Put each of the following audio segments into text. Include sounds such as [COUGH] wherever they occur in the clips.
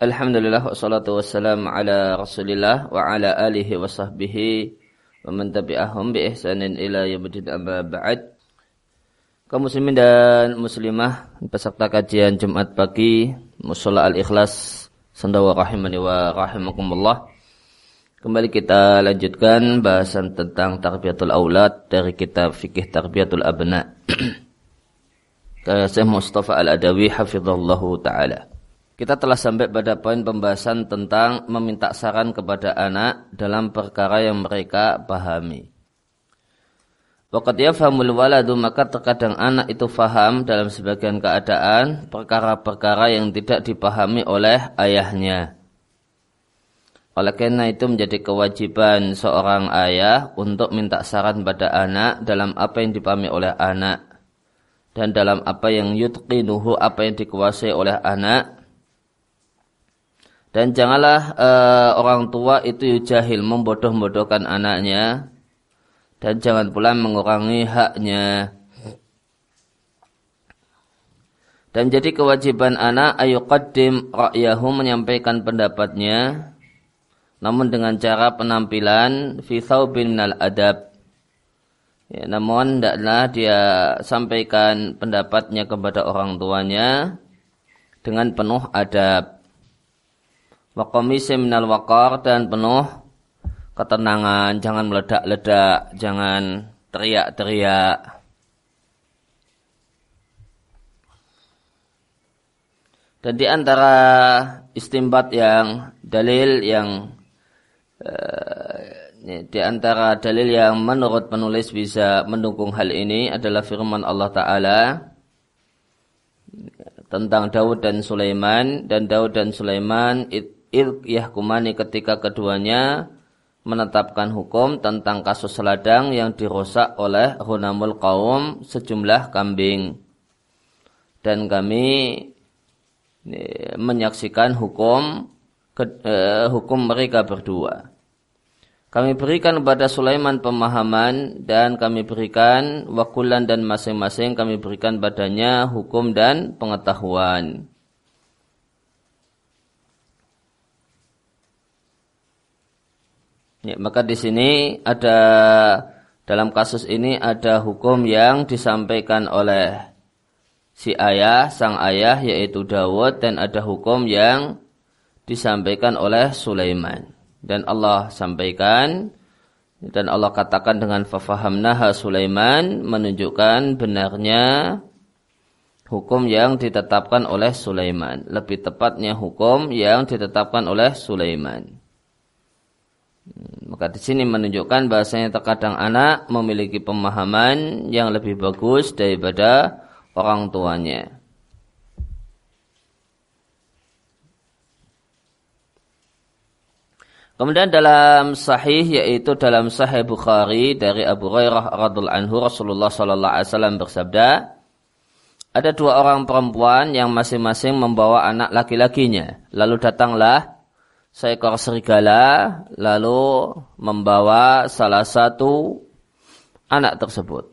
Alhamdulillah wassalatu wassalamu ala rasulillah wa ala alihi wa sahbihi wa man tabi'ahum bi ihsanin ila yaumil amma ba'd. Kaum muslimin dan muslimah peserta kajian Jumat pagi Musola Al-Ikhlas Sandawa rahimani wa rahimakumullah. Kembali kita lanjutkan bahasan tentang tarbiyatul aulad dari kitab fikih tarbiyatul abna. [CLEARS THROAT] Syekh Mustafa Al-Adawi hafizallahu taala. Kita telah sampai pada poin pembahasan tentang meminta saran kepada anak dalam perkara yang mereka pahami. Waqat yafhamul waladu maka terkadang anak itu faham dalam sebagian keadaan perkara-perkara yang tidak dipahami oleh ayahnya. Oleh karena itu menjadi kewajiban seorang ayah untuk minta saran pada anak dalam apa yang dipahami oleh anak dan dalam apa yang yutqinuhu apa yang dikuasai oleh anak dan janganlah uh, orang tua itu jahil membodoh-bodohkan anaknya dan jangan pula mengurangi haknya. Dan jadi kewajiban anak ayu qadim ra'yahu menyampaikan pendapatnya namun dengan cara penampilan fi minal adab. Ya, namun hendaklah dia sampaikan pendapatnya kepada orang tuanya dengan penuh adab wa minal waqar dan penuh ketenangan, jangan meledak-ledak, jangan teriak-teriak. Dan di antara istimbat yang dalil yang uh, di antara dalil yang menurut penulis bisa mendukung hal ini adalah firman Allah Ta'ala tentang Daud dan Sulaiman dan Daud dan Sulaiman itu il yahkumani ketika keduanya menetapkan hukum tentang kasus ladang yang dirusak oleh hunamul kaum sejumlah kambing. Dan kami menyaksikan hukum eh, hukum mereka berdua. Kami berikan kepada Sulaiman pemahaman dan kami berikan wakulan dan masing-masing kami berikan badannya hukum dan pengetahuan. Ya, maka di sini ada dalam kasus ini ada hukum yang disampaikan oleh si ayah, sang ayah yaitu Dawud dan ada hukum yang disampaikan oleh Sulaiman. Dan Allah sampaikan dan Allah katakan dengan fafahamnaha Sulaiman menunjukkan benarnya hukum yang ditetapkan oleh Sulaiman. Lebih tepatnya hukum yang ditetapkan oleh Sulaiman. Maka di sini menunjukkan bahasanya terkadang anak memiliki pemahaman yang lebih bagus daripada orang tuanya. Kemudian dalam sahih yaitu dalam sahih Bukhari dari Abu Hurairah radhiallahu anhu Rasulullah sallallahu alaihi wasallam bersabda ada dua orang perempuan yang masing-masing membawa anak laki-lakinya lalu datanglah seekor serigala lalu membawa salah satu anak tersebut.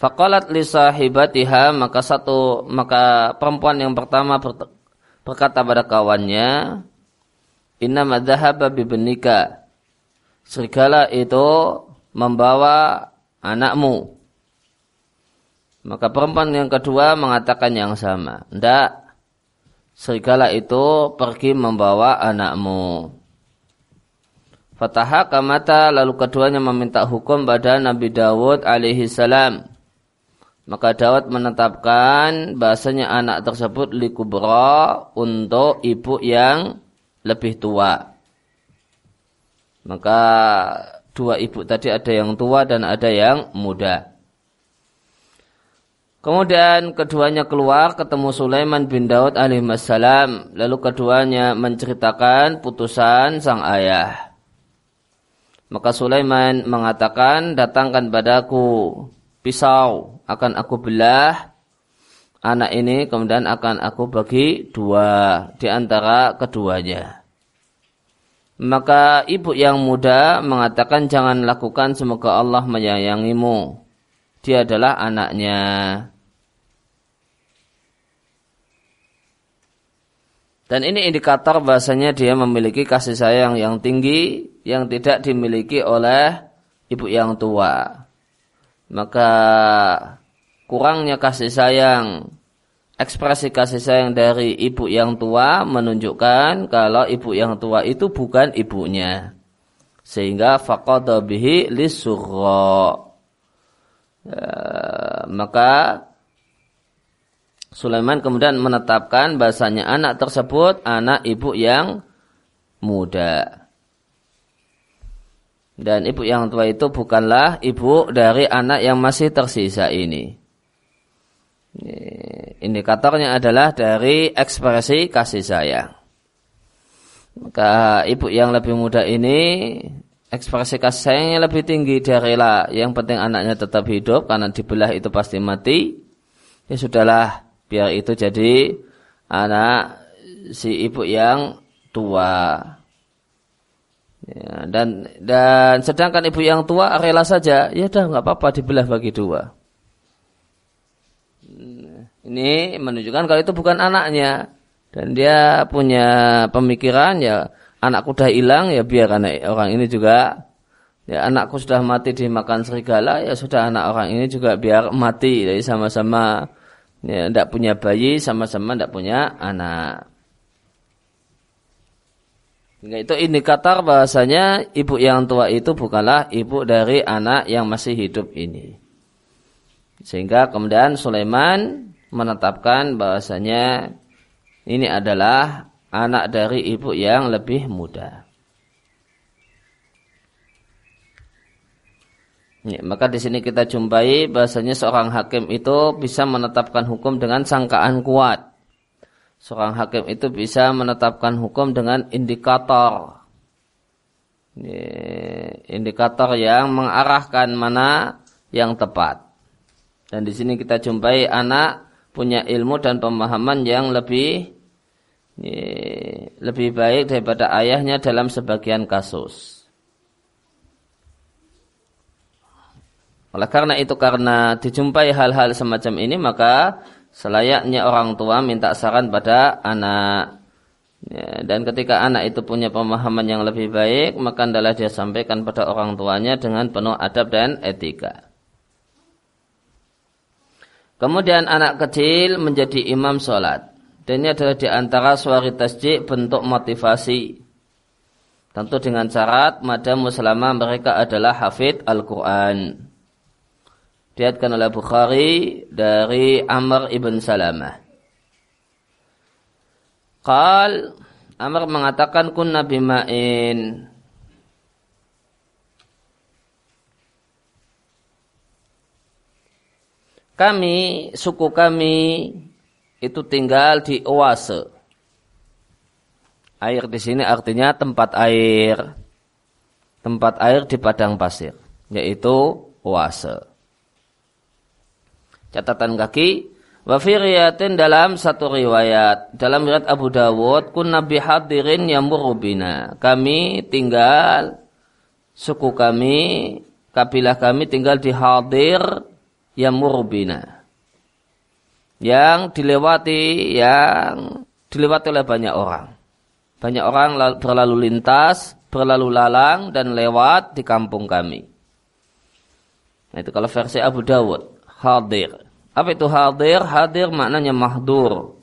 Faqalat li sahibatiha maka satu maka perempuan yang pertama berkata pada kawannya Inna madhahaba bibenika Serigala itu membawa anakmu. Maka perempuan yang kedua mengatakan yang sama. Tidak, serigala itu pergi membawa anakmu. Fataha kamata lalu keduanya meminta hukum pada Nabi Dawud alaihi salam. Maka Dawud menetapkan bahasanya anak tersebut likubra untuk ibu yang lebih tua. Maka dua ibu tadi ada yang tua dan ada yang muda. Kemudian keduanya keluar ketemu Sulaiman bin Daud alaihissalam. Lalu keduanya menceritakan putusan sang ayah. Maka Sulaiman mengatakan, datangkan padaku pisau, akan aku belah anak ini, kemudian akan aku bagi dua di antara keduanya. Maka ibu yang muda mengatakan jangan lakukan semoga Allah menyayangimu dia adalah anaknya. Dan ini indikator bahasanya dia memiliki kasih sayang yang tinggi yang tidak dimiliki oleh ibu yang tua. Maka kurangnya kasih sayang, ekspresi kasih sayang dari ibu yang tua menunjukkan kalau ibu yang tua itu bukan ibunya. Sehingga faqadha bihi lisurra. Ya, maka Sulaiman kemudian menetapkan bahasanya anak tersebut anak ibu yang muda. Dan ibu yang tua itu bukanlah ibu dari anak yang masih tersisa ini. Indikatornya adalah dari ekspresi kasih sayang. Maka ibu yang lebih muda ini ekspresi kasih sayangnya lebih tinggi dari lah. Yang penting anaknya tetap hidup karena dibelah itu pasti mati. Ya sudahlah, biar itu jadi anak si ibu yang tua. Ya, dan dan sedangkan ibu yang tua rela saja, ya dah nggak apa-apa dibelah bagi dua. Ini menunjukkan kalau itu bukan anaknya dan dia punya pemikiran ya anakku sudah hilang ya biar anak orang ini juga ya anakku sudah mati dimakan serigala ya sudah anak orang ini juga biar mati jadi sama-sama ya tidak punya bayi sama-sama tidak punya anak. Itu indikator bahasanya ibu yang tua itu bukanlah ibu dari anak yang masih hidup ini. Sehingga kemudian Sulaiman menetapkan bahasanya ini adalah anak dari ibu yang lebih muda. Ya, maka di sini kita jumpai bahasanya seorang hakim itu bisa menetapkan hukum dengan sangkaan kuat. Seorang hakim itu bisa menetapkan hukum dengan indikator. Ya, indikator yang mengarahkan mana yang tepat. Dan di sini kita jumpai anak punya ilmu dan pemahaman yang lebih ya, lebih baik daripada ayahnya dalam sebagian kasus. Oleh karena itu karena dijumpai hal-hal semacam ini maka selayaknya orang tua minta saran pada anak. Ya, dan ketika anak itu punya pemahaman yang lebih baik maka adalah dia sampaikan pada orang tuanya dengan penuh adab dan etika. Kemudian anak kecil menjadi imam sholat. Dan ini adalah di antara suari tasjid bentuk motivasi. Tentu dengan syarat madam muslimah mereka adalah hafid Al-Quran. Diatkan oleh Bukhari dari Amr ibn Salamah. Qal Amr mengatakan kunna bima'in. Kami, suku kami itu tinggal di oase. Air di sini artinya tempat air. Tempat air di padang pasir, yaitu oase catatan kaki wa dalam satu riwayat. Dalam riwayat Abu Dawud kun nabi hadirin yang bina. Kami tinggal suku kami kabilah kami tinggal di hadir yang bina. Yang dilewati yang dilewati oleh banyak orang. Banyak orang berlalu lintas berlalu lalang dan lewat di kampung kami. Nah, itu kalau versi Abu Dawud hadir. Apa itu hadir? Hadir maknanya mahdur.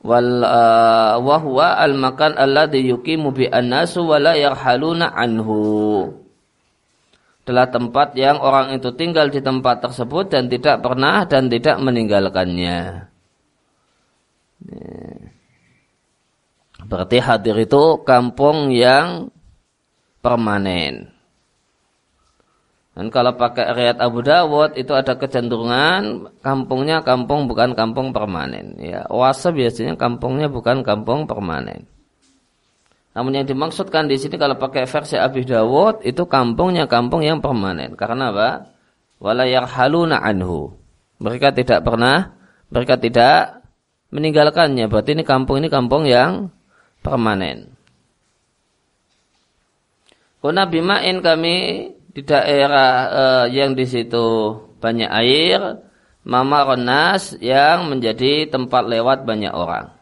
Wal uh, wa huwa al makan alladhi yuqimu bi annasu wa la yarhaluna anhu. Adalah tempat yang orang itu tinggal di tempat tersebut dan tidak pernah dan tidak meninggalkannya. Berarti hadir itu kampung yang permanen. Dan kalau pakai riat Abu Dawud itu ada kecenderungan kampungnya kampung bukan kampung permanen. Ya, wasa biasanya kampungnya bukan kampung permanen. Namun yang dimaksudkan di sini kalau pakai versi Abu Dawud itu kampungnya kampung yang permanen. Karena apa? Wala haluna anhu. Mereka tidak pernah, mereka tidak meninggalkannya. Berarti ini kampung ini kampung yang permanen. Kuna bimain kami di daerah uh, yang di situ banyak air, mama ronas yang menjadi tempat lewat banyak orang.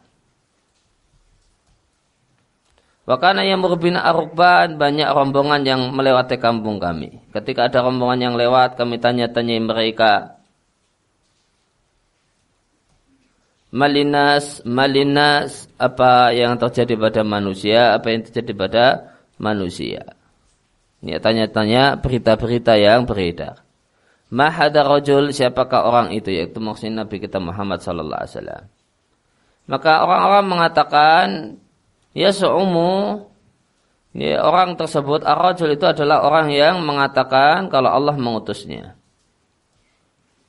Wakana yang merbina arukban banyak rombongan yang melewati kampung kami. Ketika ada rombongan yang lewat, kami tanya-tanya mereka. Malinas, malinas, apa yang terjadi pada manusia, apa yang terjadi pada manusia. Ini tanya-tanya berita-berita yang beredar. Mahada rojul, siapakah orang itu? Yaitu maksudnya Nabi kita Muhammad sallallahu alaihi wasallam. Maka orang-orang mengatakan, ya seumu ya, orang tersebut ar-rajul itu adalah orang yang mengatakan kalau Allah mengutusnya.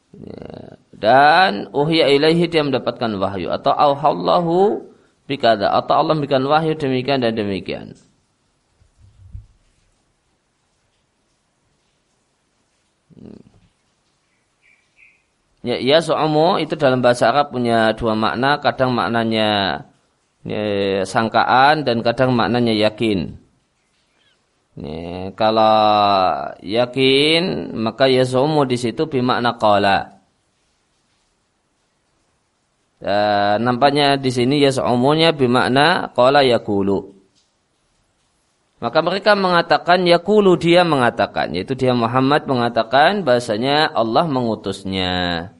Ya, dan uhya ilaihi dia mendapatkan wahyu atau auhallahu bikada atau Allah memberikan wahyu demikian dan demikian. Ya, ya so'amu itu dalam bahasa Arab punya dua makna, kadang maknanya ya, sangkaan dan kadang maknanya yakin. Ya, kalau yakin maka yazumu di situ bermakna qala. Dan nampaknya di sini yazumunya bermakna qala yakulu. Maka mereka mengatakan yakulu dia mengatakan yaitu dia Muhammad mengatakan bahasanya Allah mengutusnya.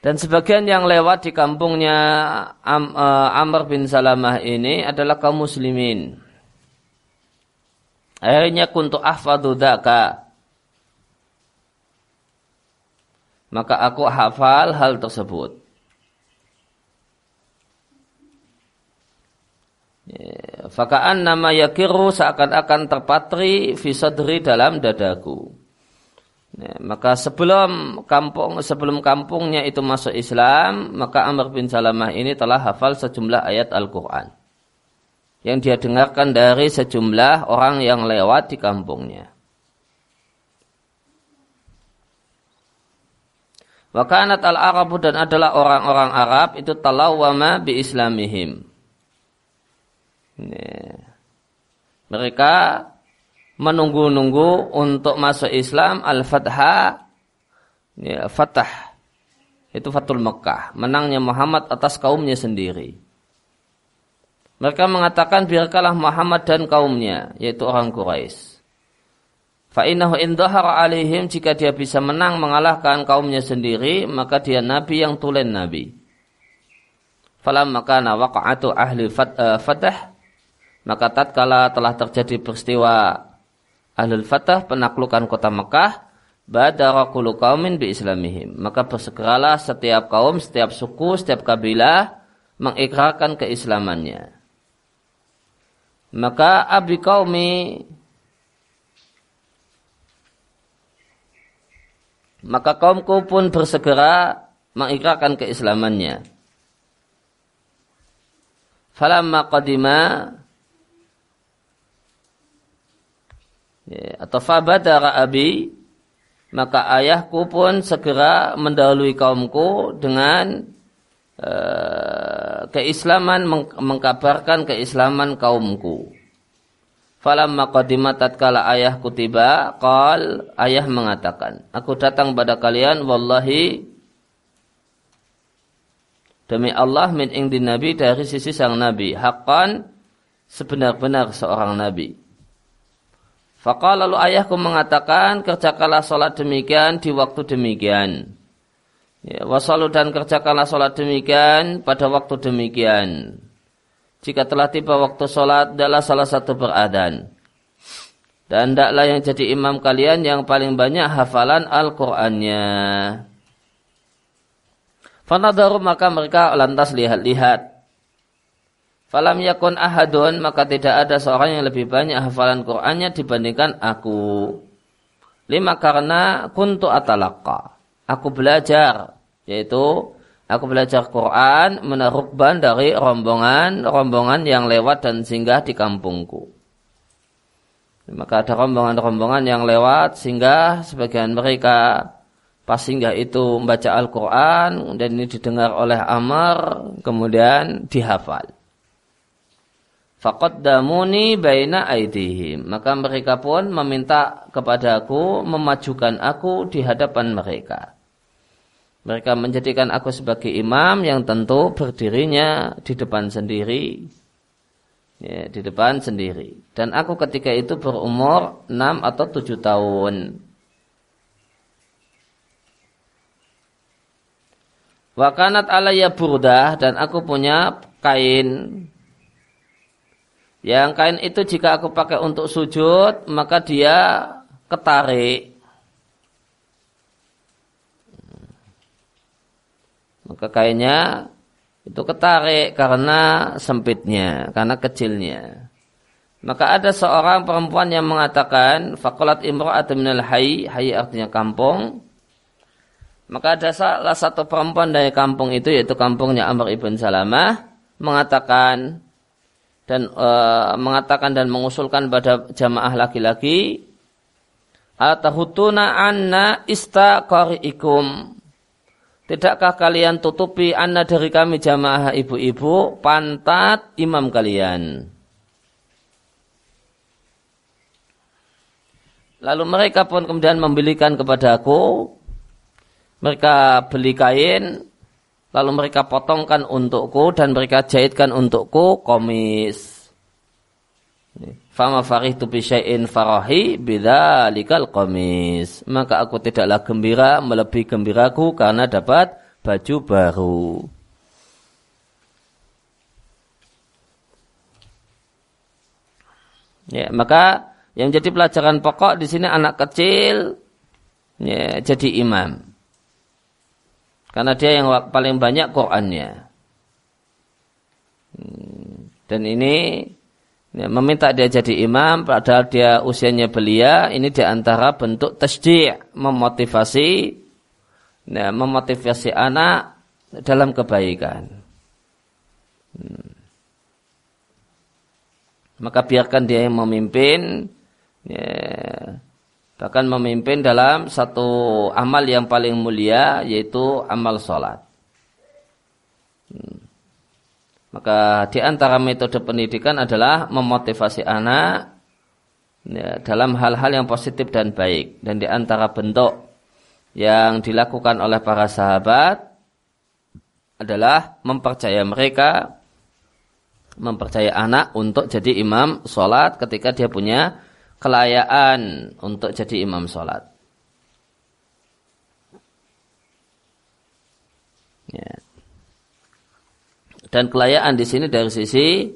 Dan sebagian yang lewat di kampungnya Am, uh, Amr bin Salamah ini adalah kaum muslimin. Akhirnya kuntu ahfadu daka. Maka aku hafal hal tersebut. Fakaan nama yakiru seakan-akan terpatri fisadri dalam dadaku. Ya, maka sebelum kampung sebelum kampungnya itu masuk Islam, maka Amr bin Salamah ini telah hafal sejumlah ayat Al-Qur'an yang dia dengarkan dari sejumlah orang yang lewat di kampungnya. Wakanat al-Arabu dan adalah orang-orang Arab itu talawama bi islamihim. Mereka menunggu-nunggu untuk masuk Islam al-fatha. Ya, fatah itu Fatul Mekah menangnya Muhammad atas kaumnya sendiri. Mereka mengatakan biarkanlah Muhammad dan kaumnya yaitu orang Quraisy. Fa'inahu indahar alihim jika dia bisa menang mengalahkan kaumnya sendiri maka dia nabi yang tulen nabi. Falam maka waqa'atu ahli eh, fatah maka tatkala telah terjadi peristiwa Ahlul Fatah penaklukan kota Mekah badara kullu qaumin bi islamihim. Maka bersegeralah setiap kaum setiap suku setiap kabilah mengikrarkan keislamannya. Maka abi kaumi maka kaumku pun bersegera mengikrarkan keislamannya. Falamma qadima ya, atau fabadara abi maka ayahku pun segera mendahului kaumku dengan uh, keislaman meng mengkabarkan keislaman kaumku. Falamma qadimat tatkala ayahku tiba, qal ayah mengatakan, aku datang pada kalian wallahi demi Allah min indi nabi dari sisi sang nabi, haqqan sebenar-benar seorang nabi. Fakal lalu ayahku mengatakan kerjakanlah sholat demikian di waktu demikian. Ya, wasalu dan kerjakanlah sholat demikian pada waktu demikian. Jika telah tiba waktu sholat, adalah salah satu beradan. Dan tidaklah yang jadi imam kalian yang paling banyak hafalan Al-Qur'annya. Fanadaru maka mereka lantas lihat-lihat. Falam yakun ahadun maka tidak ada seorang yang lebih banyak hafalan Qur'annya dibandingkan aku. Lima karena kuntu atalaka. Aku belajar yaitu aku belajar Quran menarukban dari rombongan-rombongan yang lewat dan singgah di kampungku. Maka ada rombongan-rombongan yang lewat sehingga sebagian mereka pas singgah itu membaca Al-Quran dan ini didengar oleh Amr kemudian dihafal. Faqaddamuni baina aidihim. Maka mereka pun meminta kepadaku memajukan aku di hadapan mereka. Mereka menjadikan aku sebagai imam yang tentu berdirinya di depan sendiri. Ya, di depan sendiri. Dan aku ketika itu berumur 6 atau 7 tahun. Wakanat alaya burdah dan aku punya kain. Yang kain itu jika aku pakai untuk sujud, maka dia ketarik. Maka kainnya itu ketarik karena sempitnya, karena kecilnya. Maka ada seorang perempuan yang mengatakan, Fakulat imra'at minal hayy, hayy artinya kampung. Maka ada salah satu perempuan dari kampung itu, yaitu kampungnya Amr ibn Salamah, mengatakan, dan e, mengatakan dan mengusulkan pada jamaah laki-laki, Atahutuna anna istaqari'ikum Tidakkah kalian tutupi anna dari kami jamaah ibu-ibu pantat imam kalian? Lalu mereka pun kemudian membelikan kepadaku. Mereka beli kain, lalu mereka potongkan untukku dan mereka jahitkan untukku komis. Fama farihtu bi syai'in farahi bidzalikal qamis. Maka aku tidaklah gembira melebihi gembiraku karena dapat baju baru. Ya, maka yang jadi pelajaran pokok di sini anak kecil ya, jadi imam. Karena dia yang paling banyak Qur'annya. Dan ini ya, meminta dia jadi imam padahal dia usianya belia ini di antara bentuk tasdi' memotivasi ya, memotivasi anak dalam kebaikan hmm. maka biarkan dia yang memimpin ya, bahkan memimpin dalam satu amal yang paling mulia yaitu amal sholat hmm. Maka di antara metode pendidikan adalah memotivasi anak ya, dalam hal-hal yang positif dan baik. Dan di antara bentuk yang dilakukan oleh para sahabat adalah mempercaya mereka, mempercaya anak untuk jadi imam sholat ketika dia punya kelayaan untuk jadi imam sholat. Ya. Dan kelayaan di sini dari sisi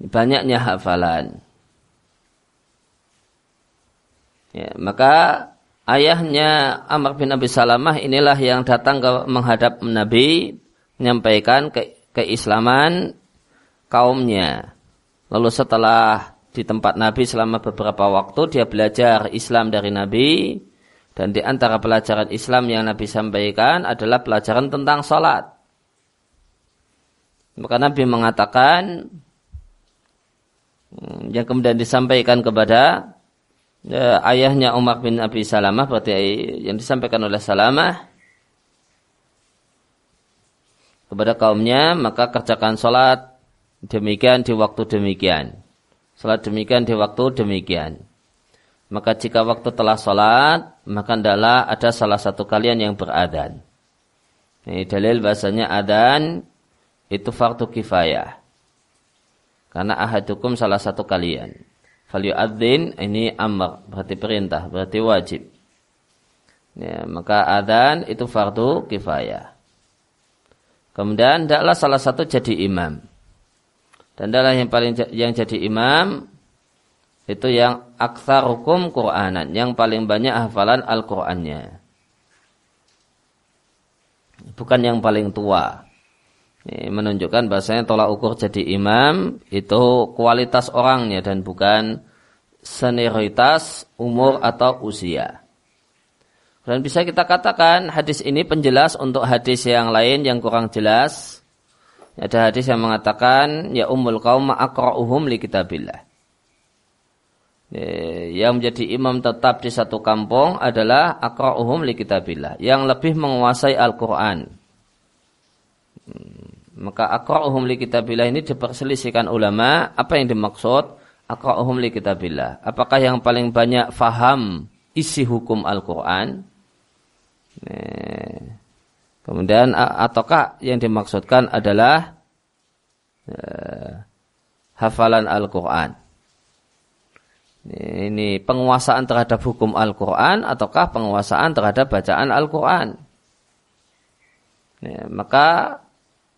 banyaknya hafalan. Ya, maka ayahnya Amr bin Abi Salamah inilah yang datang ke menghadap Nabi menyampaikan ke, keislaman kaumnya. Lalu setelah di tempat Nabi selama beberapa waktu dia belajar Islam dari Nabi dan di antara pelajaran Islam yang Nabi sampaikan adalah pelajaran tentang salat. Maka Nabi mengatakan hmm, yang kemudian disampaikan kepada ya, ayahnya Umar bin Abi Salamah berarti yang disampaikan oleh Salamah kepada kaumnya maka kerjakan sholat demikian di waktu demikian sholat demikian di waktu demikian maka jika waktu telah sholat maka adalah ada salah satu kalian yang beradan ini dalil bahasanya adan itu fardu kifayah. Karena ahadukum salah satu kalian. Falyu'adzin ini amr, berarti perintah, berarti wajib. Ya, maka adan itu fardu kifayah. Kemudian hendaklah salah satu jadi imam. Dan adalah yang paling yang jadi imam itu yang hukum Qur'anan, yang paling banyak hafalan Al-Qur'annya. Bukan yang paling tua. Ini menunjukkan bahasanya tolak ukur jadi imam itu kualitas orangnya dan bukan senioritas umur atau usia. Dan bisa kita katakan hadis ini penjelas untuk hadis yang lain yang kurang jelas. Ada hadis yang mengatakan ya umul kaum akra'uhum li kitabillah. Yang menjadi imam tetap di satu kampung adalah akra'uhum li kitabillah. Yang lebih menguasai Al-Quran. Hmm. Maka akra'uhum li kitabillah ini diperselisihkan ulama apa yang dimaksud akra'uhum li kitabillah. Apakah yang paling banyak faham isi hukum Al-Quran? Kemudian ataukah yang dimaksudkan adalah uh, hafalan Al-Quran. Ini penguasaan terhadap hukum Al-Quran ataukah penguasaan terhadap bacaan Al-Quran. Ya, maka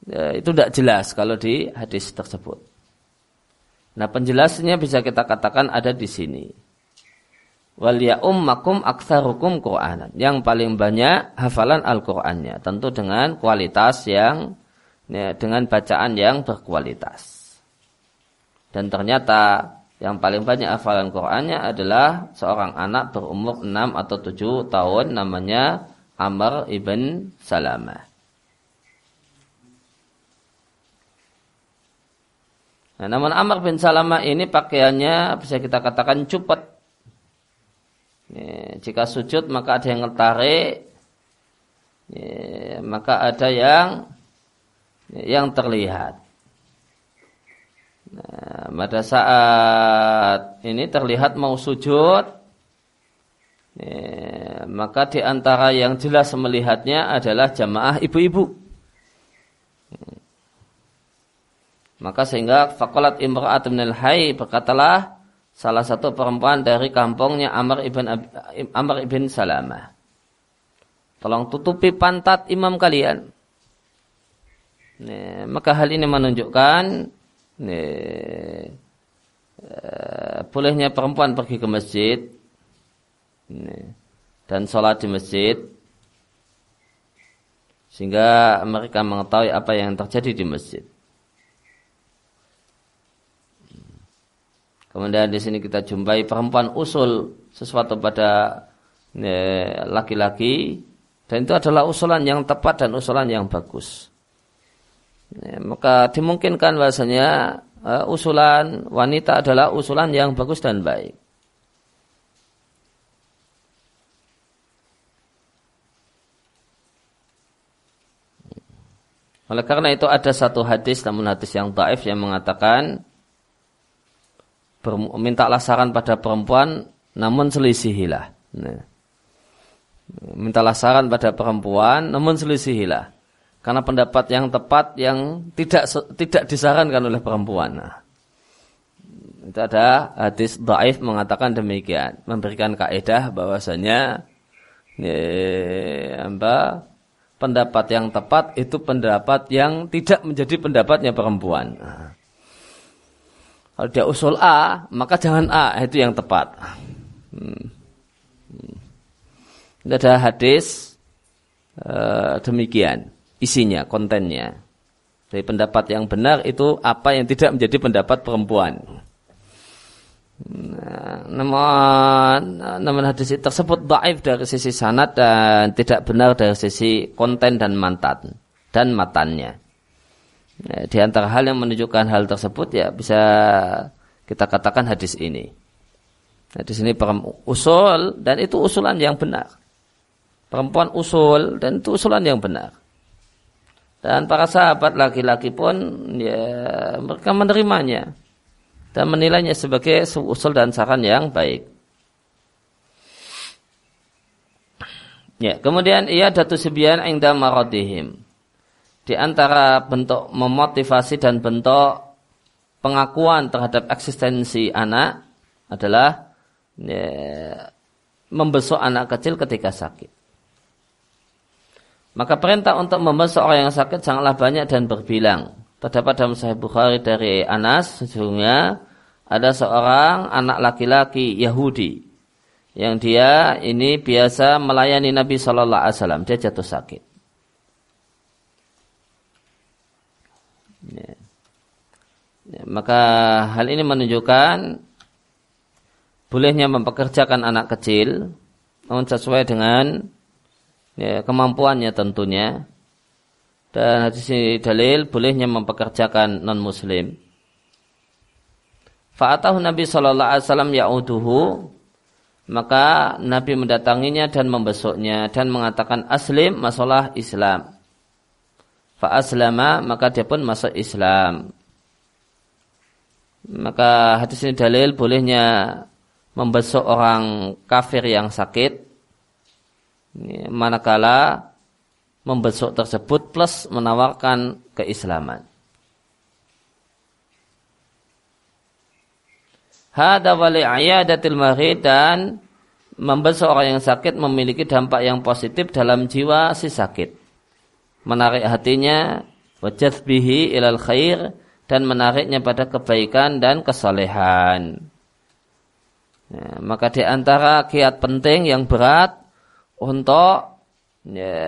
ya, itu tidak jelas kalau di hadis tersebut. Nah penjelasannya bisa kita katakan ada di sini. Wal ya ummakum aktsarukum Qur'anan. Yang paling banyak hafalan Al-Qur'annya. Tentu dengan kualitas yang ya, dengan bacaan yang berkualitas. Dan ternyata yang paling banyak hafalan Qur'annya adalah seorang anak berumur 6 atau 7 tahun namanya Amr ibn Salamah. Nah, namun Amr bin Salamah ini pakaiannya bisa kita katakan cupet. Ya, jika sujud maka ada yang ngetarik, ya, maka ada yang yang terlihat. Nah, pada saat ini terlihat mau sujud, ya, maka di antara yang jelas melihatnya adalah jamaah ibu-ibu. Maka sehingga fakolat imra'at min al-hay berkatalah salah satu perempuan dari kampungnya Amr ibn Amr ibn Salamah. Tolong tutupi pantat imam kalian. Nah, maka hal ini menunjukkan ini, uh, bolehnya perempuan pergi ke masjid ini, dan sholat di masjid sehingga mereka mengetahui apa yang terjadi di masjid. Kemudian di sini kita jumpai perempuan usul sesuatu pada laki-laki dan itu adalah usulan yang tepat dan usulan yang bagus. Ya, maka dimungkinkan bahasanya uh, usulan wanita adalah usulan yang bagus dan baik. Oleh karena itu ada satu hadis namun hadis yang taif yang mengatakan mintalah saran pada perempuan namun selisihilah. Nah. Mintalah saran pada perempuan namun selisihilah karena pendapat yang tepat yang tidak tidak disarankan oleh perempuan. Nah, itu ada hadis daif mengatakan demikian, memberikan kaidah bahwasanya ya, apa, pendapat yang tepat itu pendapat yang tidak menjadi pendapatnya perempuan. Nah, kalau dia usul A, maka jangan A, itu yang tepat. Hmm. hmm. ada hadis uh, demikian isinya, kontennya. Dari pendapat yang benar itu apa yang tidak menjadi pendapat perempuan. Nah, namun, namun hadis tersebut daif dari sisi sanad dan tidak benar dari sisi konten dan mantan dan matannya. Nah, di antara hal yang menunjukkan hal tersebut ya bisa kita katakan hadis ini. Di sini usul dan itu usulan yang benar. Perempuan usul dan itu usulan yang benar. Dan para sahabat laki-laki pun ya mereka menerimanya dan menilainya sebagai usul dan saran yang baik. Ya, kemudian ia datu sebian ingda maradihim. Di antara bentuk memotivasi dan bentuk pengakuan terhadap eksistensi anak adalah ya, membesuk anak kecil ketika sakit. Maka perintah untuk membasuh orang yang sakit sangatlah banyak dan berbilang. Terdapat dalam Sahih Bukhari dari Anas sesungguhnya ada seorang anak laki-laki Yahudi yang dia ini biasa melayani Nabi Shallallahu Alaihi Wasallam. Dia jatuh sakit. Ya. Ya, maka hal ini menunjukkan bolehnya mempekerjakan anak kecil namun sesuai dengan ya, kemampuannya tentunya. Dan hadis ini dalil bolehnya mempekerjakan non muslim fa'atahu Nabi sallallahu alaihi wasallam ya'uduhu maka Nabi mendatanginya dan membesuknya dan mengatakan aslim masalah Islam fa'aslama maka dia pun masuk Islam maka hadis ini dalil bolehnya membesuk orang kafir yang sakit manakala membesuk tersebut plus menawarkan keislaman. Hada wali ayadatil marid dan membesuk orang yang sakit memiliki dampak yang positif dalam jiwa si sakit. Menarik hatinya, wajah bihi ilal khair, dan menariknya pada kebaikan dan kesalehan. Ya, maka di antara kiat penting yang berat untuk ya,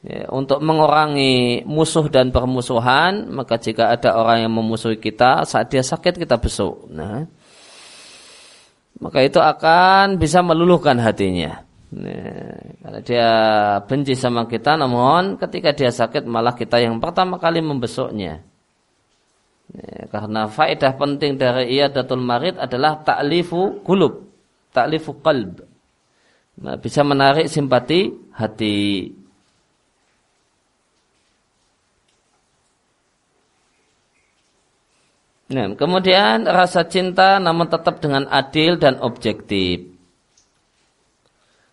ya, untuk mengurangi musuh dan permusuhan, maka jika ada orang yang memusuhi kita saat dia sakit kita besuk. Nah, maka itu akan bisa meluluhkan hatinya. Karena dia benci sama kita, namun ketika dia sakit malah kita yang pertama kali membesuknya. Nah, karena faedah penting dari iyadatul marid adalah ta'lifu kulub, ta'lifu qalb. Nah, bisa menarik simpati hati. Nah, kemudian rasa cinta namun tetap dengan adil dan objektif.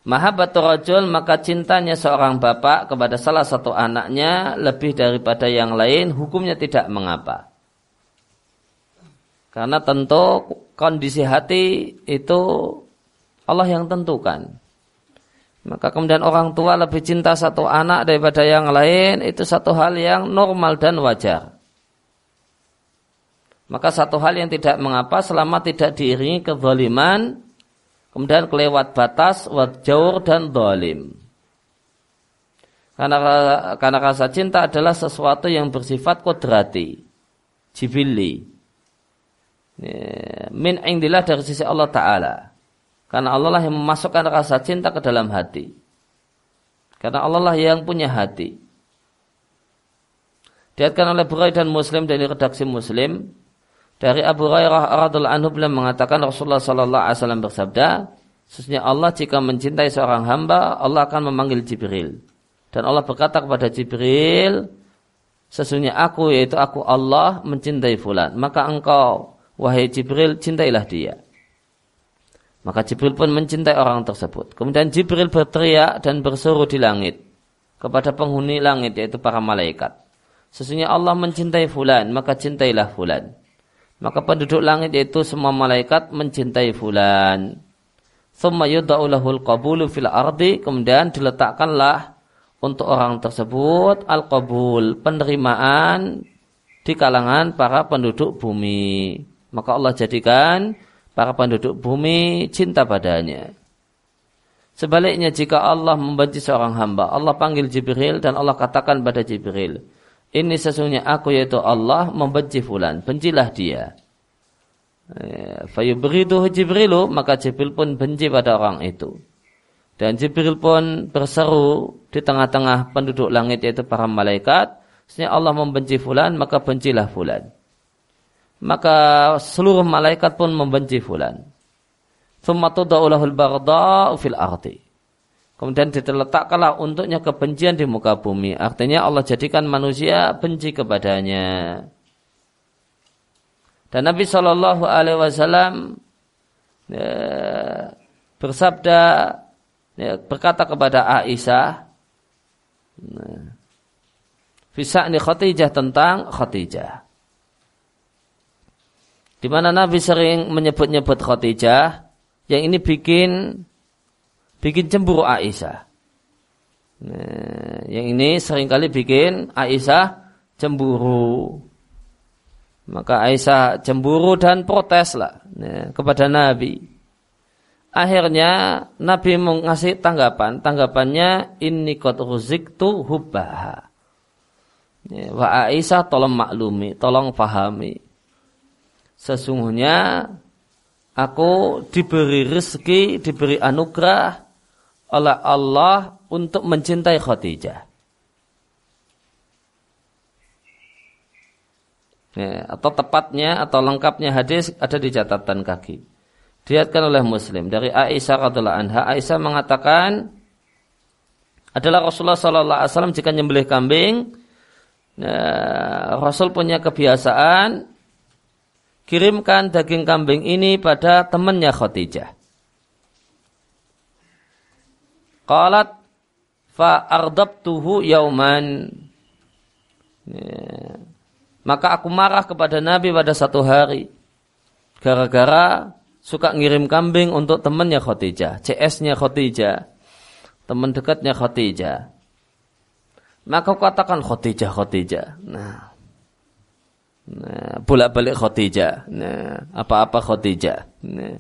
Mahabbatul rajul maka cintanya seorang bapak kepada salah satu anaknya lebih daripada yang lain hukumnya tidak mengapa. Karena tentu kondisi hati itu Allah yang tentukan. Maka kemudian orang tua lebih cinta satu anak daripada yang lain itu satu hal yang normal dan wajar. Maka satu hal yang tidak mengapa selama tidak diiringi kezaliman, kemudian kelewat batas, wajur dan dolim. Karena, karena rasa cinta adalah sesuatu yang bersifat kodrati, jibili. Min indillah dari sisi Allah Ta'ala. Karena Allah lah yang memasukkan rasa cinta ke dalam hati. Karena Allah lah yang punya hati. Diatkan oleh Bukhari dan Muslim dari redaksi Muslim, dari Abu Hurairah radhiallahu anhu beliau mengatakan Rasulullah sallallahu alaihi wasallam bersabda, sesungguhnya Allah jika mencintai seorang hamba, Allah akan memanggil Jibril. Dan Allah berkata kepada Jibril, sesungguhnya aku yaitu aku Allah mencintai fulan, maka engkau wahai Jibril cintailah dia. Maka Jibril pun mencintai orang tersebut. Kemudian Jibril berteriak dan bersuruh di langit kepada penghuni langit yaitu para malaikat. Sesungguhnya Allah mencintai fulan, maka cintailah fulan. Maka penduduk langit itu semua malaikat mencintai fulan. Thumma yudha'u lahul fil ardi. Kemudian diletakkanlah untuk orang tersebut al-qabul. Penerimaan di kalangan para penduduk bumi. Maka Allah jadikan para penduduk bumi cinta padanya. Sebaliknya jika Allah membenci seorang hamba, Allah panggil Jibril dan Allah katakan pada Jibril, ini sesungguhnya aku yaitu Allah membenci fulan, bencilah dia. Ya, fayubriduhu Jibrilu, maka Jibril pun benci pada orang itu. Dan Jibril pun berseru di tengah-tengah penduduk langit yaitu para malaikat, Sesungguhnya Allah membenci fulan, maka bencilah fulan. Maka seluruh malaikat pun membenci fulan. Thumma tuda'ulahul baghda'u fil ardi. Kemudian diletakkanlah untuknya kebencian di muka bumi. Artinya Allah jadikan manusia benci kepadanya. Dan Nabi Shallallahu Alaihi Wasallam ya, bersabda ya, berkata kepada Aisyah, Fisa'ni Khadijah tentang Khadijah. Di mana Nabi sering menyebut-nyebut Khadijah, yang ini bikin bikin cemburu Aisyah. Nah, yang ini sering kali bikin Aisyah cemburu. Maka Aisyah cemburu dan protes lah ya, kepada Nabi. Akhirnya Nabi mengasih tanggapan. Tanggapannya ini kot tu hubbaha. Ya, wa Aisyah tolong maklumi, tolong pahami. Sesungguhnya aku diberi rezeki, diberi anugerah oleh Allah untuk mencintai Khadijah. Ya, atau tepatnya atau lengkapnya hadis ada di catatan kaki. Dilihatkan oleh Muslim dari Aisyah radhiallahu anha. Aisyah mengatakan adalah Rasulullah sallallahu alaihi wasallam jika nyembelih kambing, ya, Rasul punya kebiasaan kirimkan daging kambing ini pada temannya Khadijah. Qalat fa ardabtuhu yauman ya. maka aku marah kepada Nabi pada satu hari gara-gara suka ngirim kambing untuk temannya Khadijah CS-nya Khadijah teman dekatnya Khadijah maka aku katakan Khadijah Khadijah nah Nah, bolak-balik Khadijah. Nah, apa-apa Khadijah. Nah.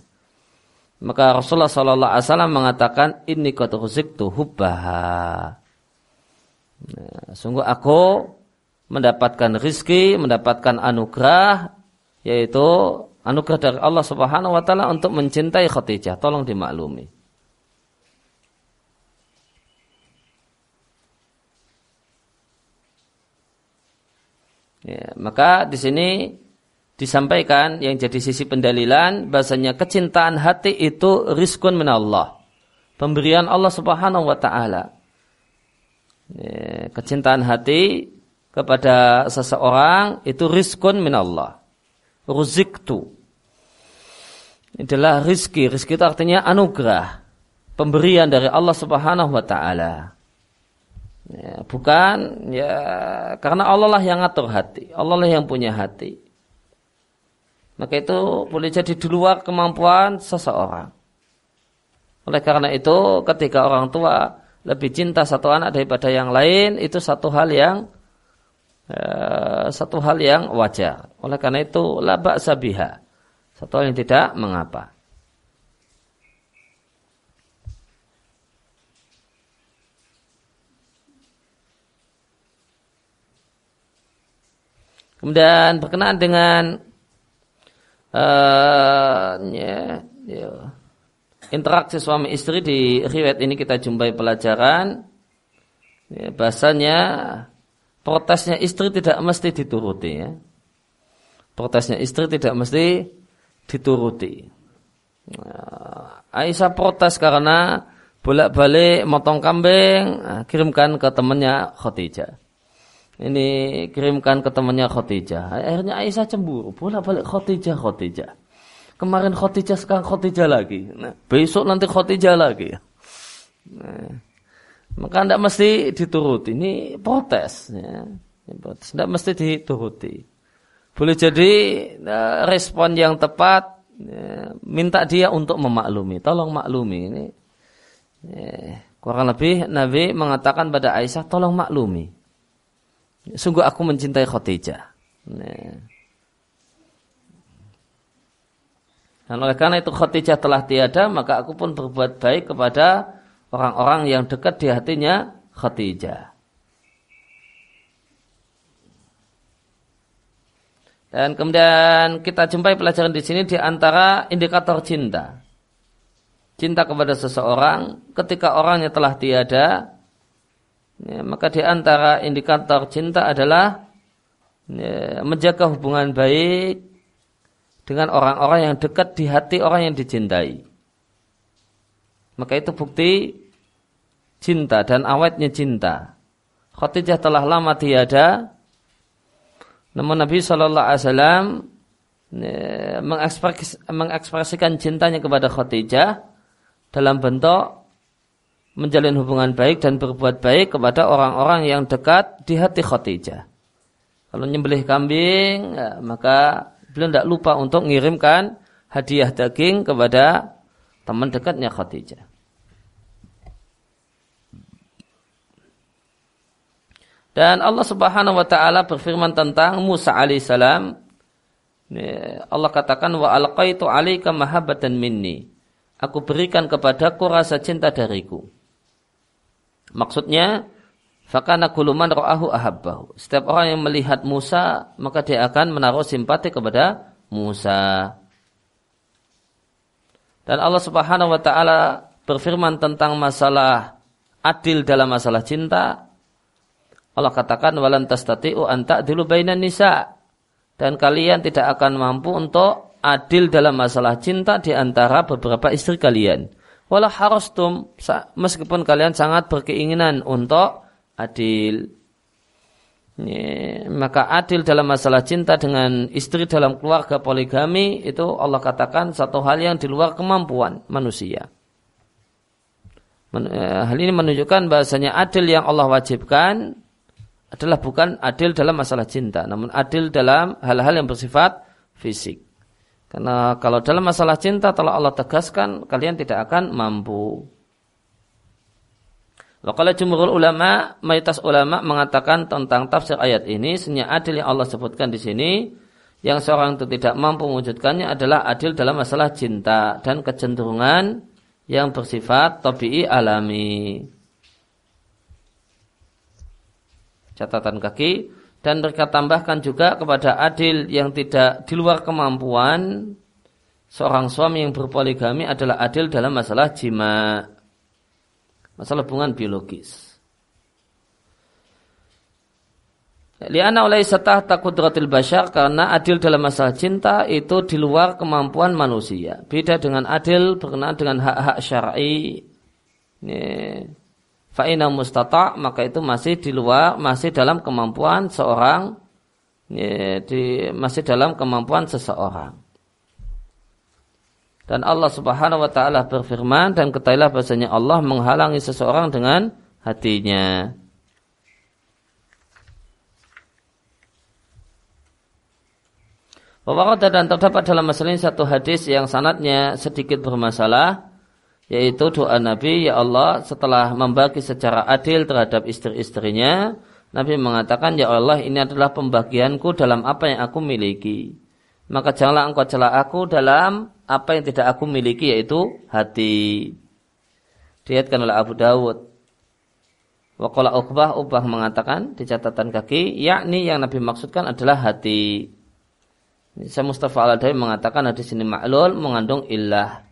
Maka Rasulullah Sallallahu Alaihi Wasallam mengatakan ini kata tu hubbaha. Nah, sungguh aku mendapatkan rizki, mendapatkan anugerah, yaitu anugerah dari Allah Subhanahu Wa Taala untuk mencintai Khadijah. Tolong dimaklumi. Ya, maka di sini disampaikan yang jadi sisi pendalilan bahasanya kecintaan hati itu rizkun min Allah. Pemberian Allah Subhanahu wa taala. Ya, kecintaan hati kepada seseorang itu rizkun min Allah. Ruziktu. Adalah rizki. Rizki itu artinya anugerah. Pemberian dari Allah Subhanahu wa taala. Ya, bukan ya karena Allah lah yang ngatur hati, Allah lah yang punya hati. Maka itu boleh jadi di luar kemampuan seseorang. Oleh karena itu ketika orang tua lebih cinta satu anak daripada yang lain itu satu hal yang ya, satu hal yang wajar. Oleh karena itu labak sabiha satu hal yang tidak mengapa. Kemudian berkenaan dengan uh, ya, ya, interaksi suami istri di riwayat ini kita jumpai pelajaran ya, bahasanya protesnya istri tidak mesti dituruti ya. Protesnya istri tidak mesti dituruti. Nah, Aisyah protes karena bolak-balik motong kambing, nah, kirimkan ke temannya Khadijah ini kirimkan ke temannya Khadijah. Akhirnya Aisyah cemburu. Boleh balik Khadijah, Khadijah. Kemarin Khadijah, sekarang Khadijah lagi. Nah, besok nanti Khadijah lagi. Nah, maka tidak mesti dituruti. Ini protes. Ya. Tidak mesti dituruti. Boleh jadi nah, respon yang tepat ya, minta dia untuk memaklumi. Tolong maklumi. Ini ya, kurang lebih Nabi mengatakan pada Aisyah, tolong maklumi. Sungguh aku mencintai Khadijah. Nah. Dan oleh karena itu Khadijah telah tiada, maka aku pun berbuat baik kepada orang-orang yang dekat di hatinya Khadijah. Dan kemudian kita jumpai pelajaran di sini di antara indikator cinta. Cinta kepada seseorang ketika orangnya telah tiada, Ya, maka di antara indikator cinta adalah ya, menjaga hubungan baik dengan orang-orang yang dekat di hati orang yang dicintai. Maka itu bukti cinta dan awetnya cinta. Khadijah telah lama tiada, namun Nabi Shallallahu Alaihi Wasallam ya, mengekspresikan cintanya kepada Khadijah dalam bentuk menjalin hubungan baik dan berbuat baik kepada orang-orang yang dekat di hati Khadijah. Kalau nyembelih kambing, ya, maka beliau tidak lupa untuk mengirimkan hadiah daging kepada teman dekatnya Khadijah. Dan Allah Subhanahu wa taala berfirman tentang Musa alaihissalam Allah katakan wa alqaitu 'alaika mahabbatan minni. Aku berikan kepadaku rasa cinta dariku. Maksudnya, fakana kuluman ro'ahu ahabbahu. Setiap orang yang melihat Musa, maka dia akan menaruh simpati kepada Musa. Dan Allah Subhanahu wa taala berfirman tentang masalah adil dalam masalah cinta. Allah katakan walan tastati'u an ta'dilu bainan nisa. Dan kalian tidak akan mampu untuk adil dalam masalah cinta di antara beberapa istri kalian wala harastum meskipun kalian sangat berkeinginan untuk adil. Maka adil dalam masalah cinta dengan istri dalam keluarga poligami itu Allah katakan satu hal yang di luar kemampuan manusia. Eh, hal ini menunjukkan bahasanya adil yang Allah wajibkan adalah bukan adil dalam masalah cinta, namun adil dalam hal-hal yang bersifat fisik. Karena kalau dalam masalah cinta telah Allah tegaskan kalian tidak akan mampu. Wakala jumhur ulama, mayoritas ulama mengatakan tentang tafsir ayat ini, senyap adil yang Allah sebutkan di sini, yang seorang itu tidak mampu mewujudkannya adalah adil dalam masalah cinta dan kecenderungan yang bersifat tabii alami. Catatan kaki dan mereka tambahkan juga kepada adil yang tidak di luar kemampuan seorang suami yang berpoligami adalah adil dalam masalah jima, masalah hubungan biologis. Liana oleh setah takudratil bashar karena adil dalam masalah cinta itu di luar kemampuan manusia. Beda dengan adil berkenaan dengan hak-hak syar'i. Fa'ina mustata' maka itu masih di luar, masih dalam kemampuan seorang, di, masih dalam kemampuan seseorang. Dan Allah subhanahu wa ta'ala berfirman dan ketahuilah bahasanya Allah menghalangi seseorang dengan hatinya. Wawarada dan terdapat dalam masalah ini satu hadis yang sanatnya sedikit bermasalah yaitu doa Nabi ya Allah setelah membagi secara adil terhadap istri-istrinya Nabi mengatakan ya Allah ini adalah pembagianku dalam apa yang aku miliki maka janganlah engkau celah aku dalam apa yang tidak aku miliki yaitu hati. Diatkan oleh Abu Dawud. Waqala Uqbah Uqbah mengatakan di catatan kaki yakni yang Nabi maksudkan adalah hati. Saya Mustafa al mengatakan hadis ini maklul mengandung illah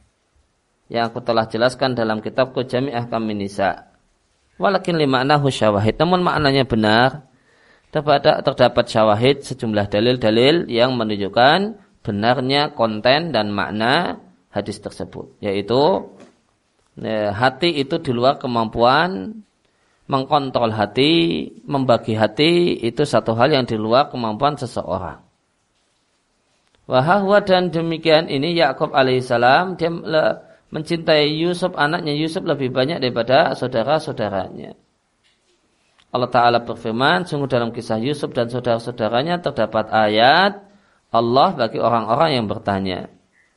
yang aku telah jelaskan dalam kitabku Jami'ah Kami Nisa. Walakin lima anahu syawahid. Namun maknanya benar. Terdapat, terdapat syawahid sejumlah dalil-dalil yang menunjukkan benarnya konten dan makna hadis tersebut. Yaitu ya, hati itu di luar kemampuan mengkontrol hati, membagi hati itu satu hal yang di luar kemampuan seseorang. Wahahwa dan demikian ini Yakub alaihissalam dia mencintai Yusuf anaknya Yusuf lebih banyak daripada saudara-saudaranya. Allah Ta'ala berfirman, sungguh dalam kisah Yusuf dan saudara-saudaranya terdapat ayat Allah bagi orang-orang yang bertanya.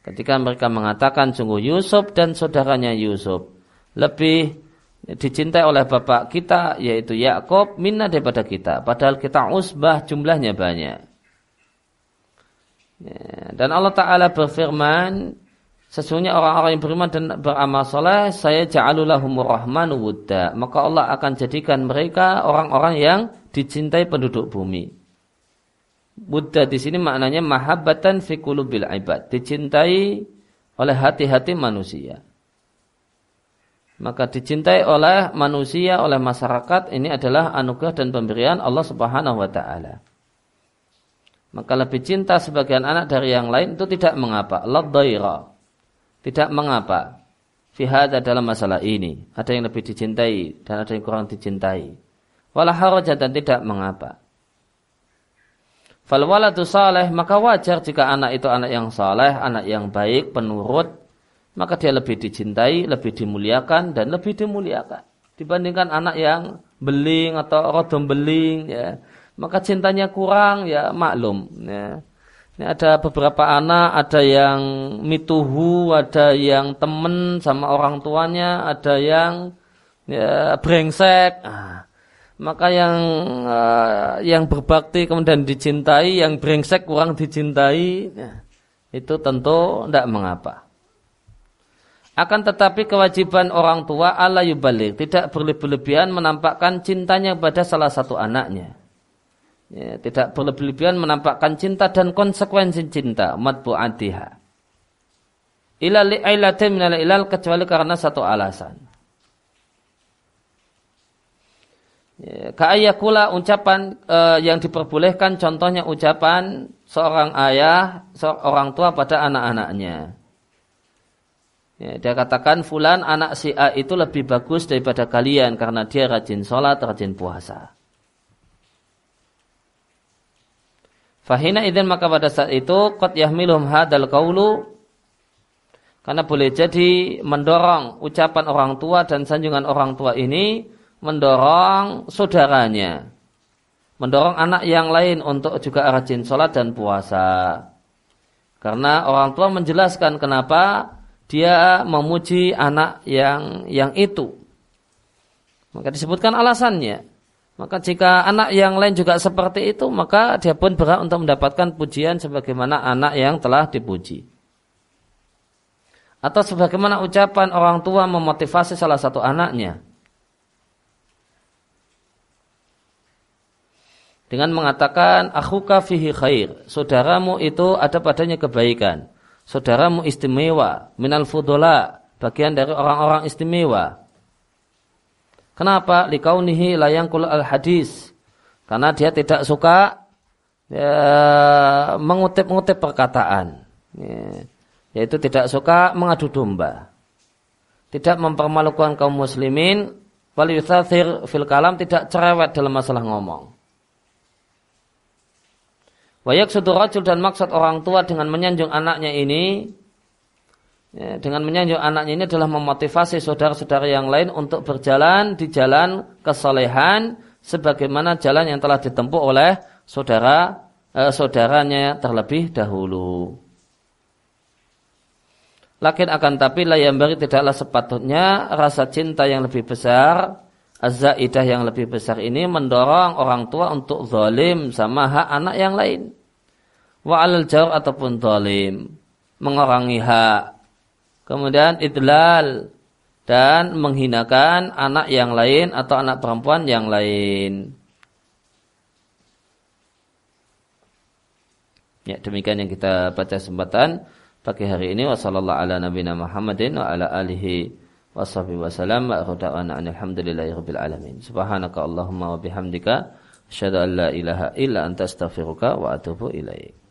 Ketika mereka mengatakan sungguh Yusuf dan saudaranya Yusuf lebih dicintai oleh bapak kita yaitu Yakub minna daripada kita. Padahal kita usbah jumlahnya banyak. Ya, dan Allah Ta'ala berfirman, sesungguhnya orang-orang yang beriman dan beramal soleh, saya ja'alulahumur rahmanu wudda. Maka Allah akan jadikan mereka orang-orang yang dicintai penduduk bumi. Wudda di sini maknanya mahabbatan fi qulubil ibad. Dicintai oleh hati-hati manusia. Maka dicintai oleh manusia, oleh masyarakat, ini adalah anugerah dan pemberian Allah Subhanahu wa taala maka lebih cinta sebagian anak dari yang lain itu tidak mengapa. Laddaira. Tidak mengapa. Fihada dalam masalah ini. Ada yang lebih dicintai dan ada yang kurang dicintai. Walah dan tidak mengapa. Fal waladu saleh maka wajar jika anak itu anak yang saleh, anak yang baik, penurut, maka dia lebih dicintai, lebih dimuliakan dan lebih dimuliakan dibandingkan anak yang beling atau rodom beling ya maka cintanya kurang ya maklum ya. Ini ada beberapa anak, ada yang mituhu, ada yang temen sama orang tuanya, ada yang ya, brengsek. Ah, maka yang uh, yang berbakti kemudian dicintai, yang brengsek kurang dicintai, ya, itu tentu tidak mengapa. Akan tetapi kewajiban orang tua ala yubalik tidak berlebihan menampakkan cintanya pada salah satu anaknya ya, tidak berlebihan menampakkan cinta dan konsekuensi cinta matbu'atiha ila li'ilatin minal ilal kecuali karena satu alasan ya, Ka'ayakula ucapan uh, yang diperbolehkan contohnya ucapan seorang ayah, seorang tua pada anak-anaknya. Ya, dia katakan fulan anak si A itu lebih bagus daripada kalian karena dia rajin sholat, rajin puasa. Fahina idin maka pada saat itu kot yahmilum hadal kaulu Karena boleh jadi mendorong ucapan orang tua dan sanjungan orang tua ini mendorong saudaranya. Mendorong anak yang lain untuk juga rajin sholat dan puasa. Karena orang tua menjelaskan kenapa dia memuji anak yang yang itu. Maka disebutkan alasannya. Maka jika anak yang lain juga seperti itu, maka dia pun berhak untuk mendapatkan pujian sebagaimana anak yang telah dipuji. Atau sebagaimana ucapan orang tua memotivasi salah satu anaknya. Dengan mengatakan, Akhuka fihi khair. Saudaramu itu ada padanya kebaikan. Saudaramu istimewa. Minal fudola. Bagian dari orang-orang istimewa. Kenapa? Likaunihi layangkul al-hadis. Karena dia tidak suka ya, mengutip-ngutip perkataan. Ya, yaitu tidak suka mengadu domba. Tidak mempermalukan kaum muslimin. Waliyuthathir fil kalam tidak cerewet dalam masalah ngomong. Wayak rajul dan maksud orang tua dengan menyanjung anaknya ini Ya, dengan menyanjung anaknya ini adalah memotivasi saudara-saudara yang lain untuk berjalan di jalan kesolehan sebagaimana jalan yang telah ditempuh oleh saudara eh, saudaranya terlebih dahulu. Lakin akan tapi layambari tidaklah sepatutnya rasa cinta yang lebih besar, azaidah yang lebih besar ini mendorong orang tua untuk zalim sama hak anak yang lain. Wa jauh ataupun zalim, mengurangi hak kemudian idlal. Dan menghinakan anak yang lain atau anak perempuan yang lain. Ya, demikian yang kita baca sempatan pagi hari ini. Wasallallahu ala nabiyina Muhammadin wa ala alihi washabihi wasallam wa bihamdika. Asyhadu an illa anta astaghfiruka wa atubu ilaik.